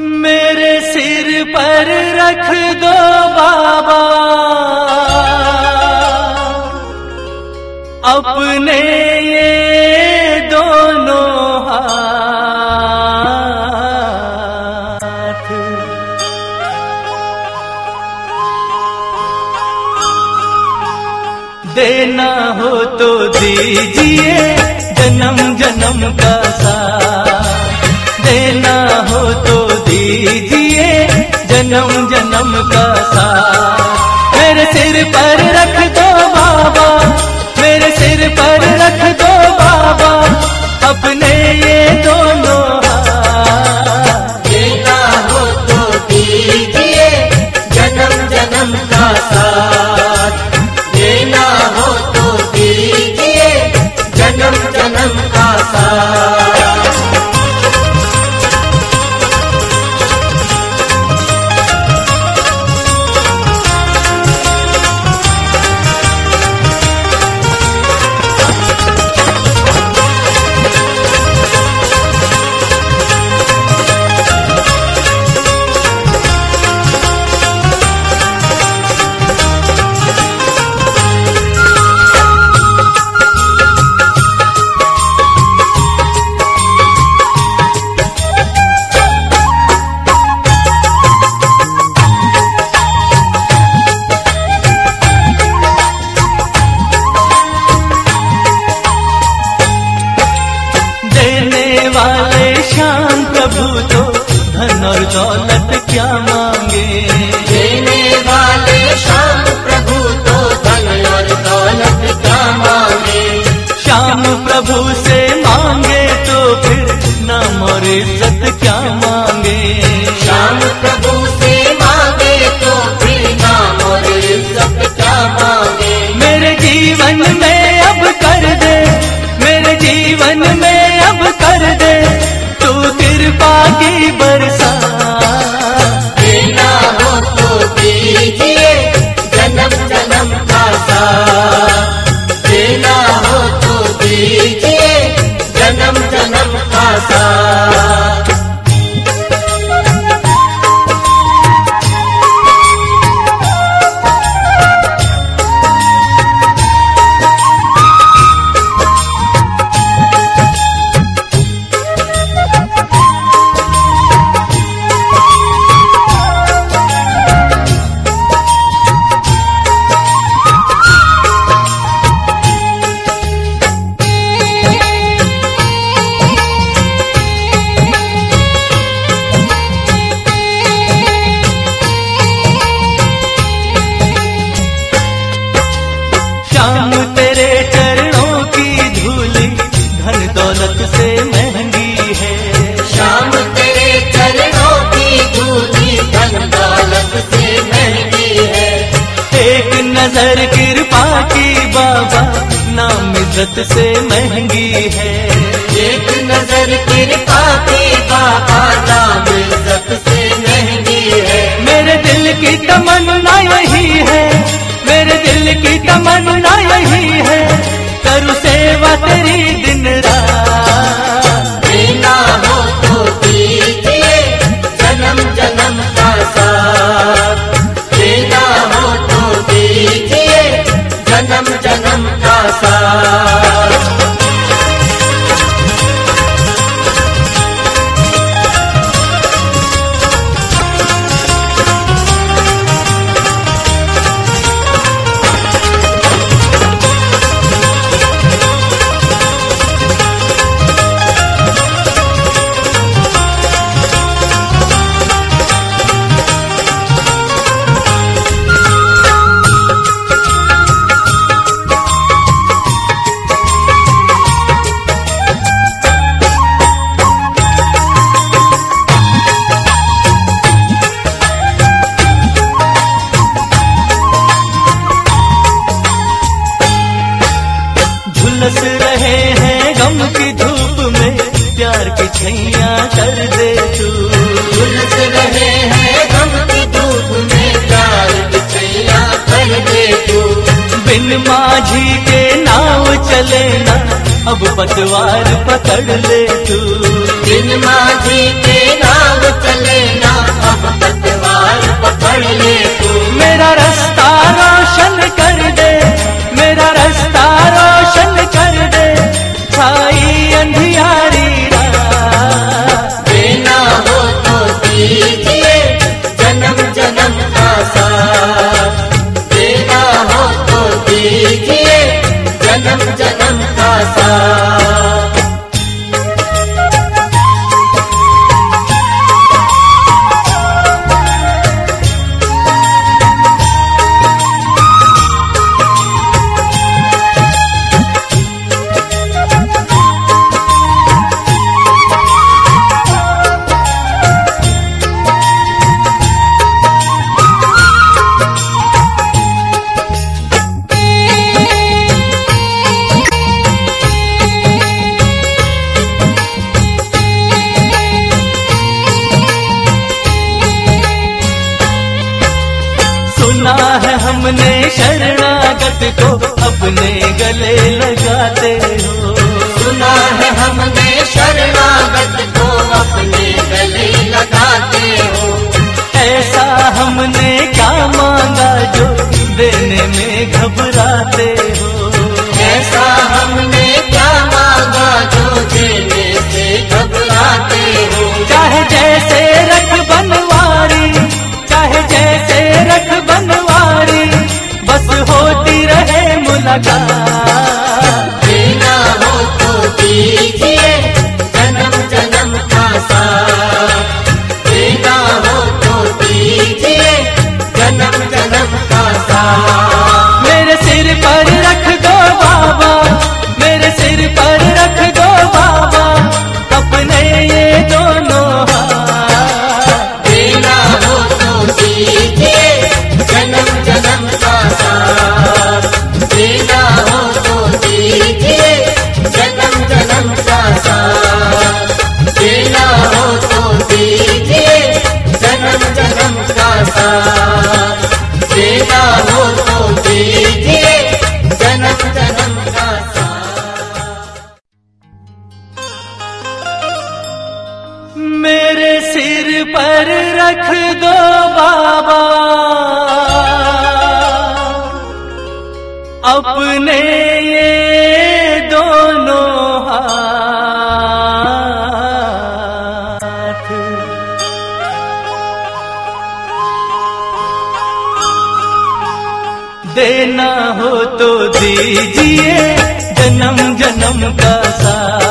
मेरे सिर पर रख दो बाबा। अपने ये दोनों हाथ। देना हो तो दीजिए जन्म जन्म का साथ। देना हो तो दीजिए जन्म जन्म का साथ। मेरे सिर पर रख दो बाबा, मेरे सिर पर रख दो बाबा, अपने ये दोनों हाथ। देना हो तो दीजिए जन्म जन्म का साथ। वाले शान प्रभु तो धन और दौलत क्या मांगे? देने वाले शाम प्रभु तो धन और दौलत क्या मांगे? श्याम प्रभु से मांगे तो फिर नाम और इज़्ज़त क्या मांगे? एक कृपा की बाबा नाम इज़्ज़त से महँगी है। एक नज़र कृपा की बाबा नाम इज़्ज़त से महँगी है। मेरे दिल की तमन्ना यही है मेरे दिल की तमन्ना यही है। करु सेवा तेरी प्यार कर दे तू। झुलस रहे हैं गम की धूप में प्यार बिछैया कर दे तू। बिन माझी के नाव चले ना, अब पतवार पकड़ ले तू। बिन माझी के हमने शरणागत को अपने गले लगाते हो। सुना है हमने शरणागत को राजा देना हो तो दीजिए जन्म जन्म का साथ।